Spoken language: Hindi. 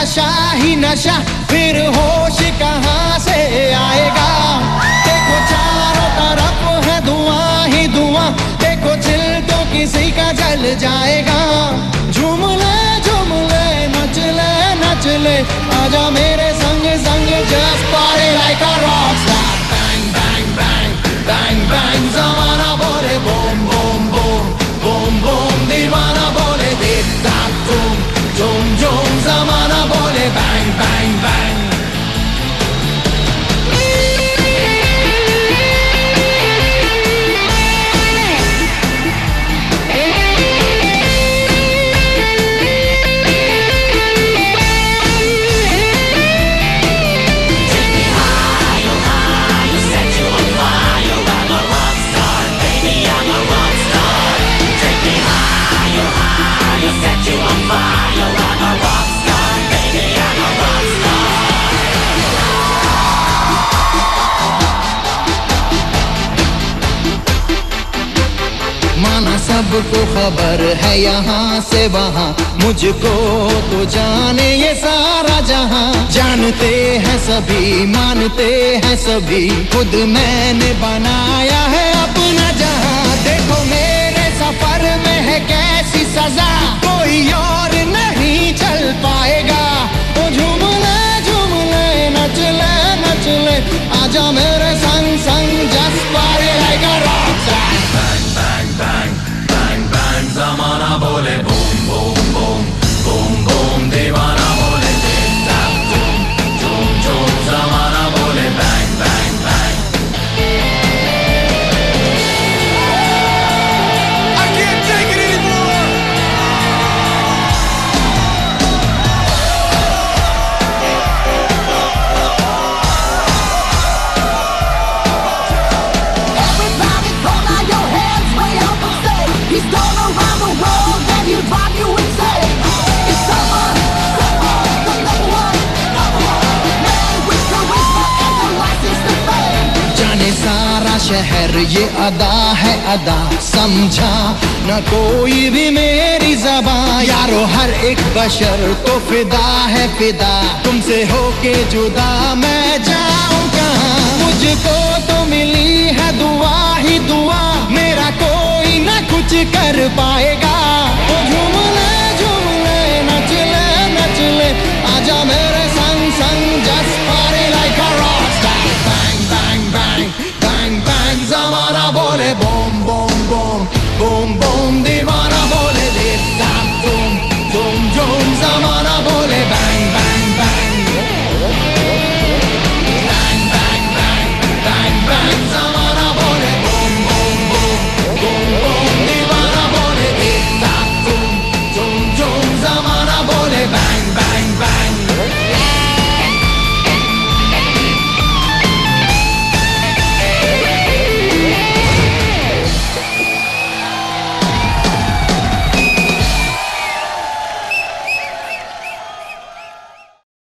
ही नशा, फिर होश कहाँ से आएगा? देखो चारों तरफ़ है धुआँ ही धुआँ, देखो चिल तो किसी का जल जाएगा। झूम ले झूम ले, नच ले नच ले, आजा मेरे संग संग जस्ट पारे लाइक सबको खबर है यहाँ से वहाँ। मुझको तो जाने ये सारा जहाँ। जानते हैं सभी, मानते हैं सभी। खुद मैंने बनाया है अपना जहाँ। देखो मेरे सफ़र में है कैसी सजा। कोई और शहर, ये अदा है अदा। समझा न कोई भी मेरी जबा यारो, हर एक बशर तो फिदा है फिदा। तुमसे होके जुदा मैं जाऊँ कहाँ? मुझको तो मिली है दुआ ही दुआ। मेरा कोई ना कुछ कर पाएगा।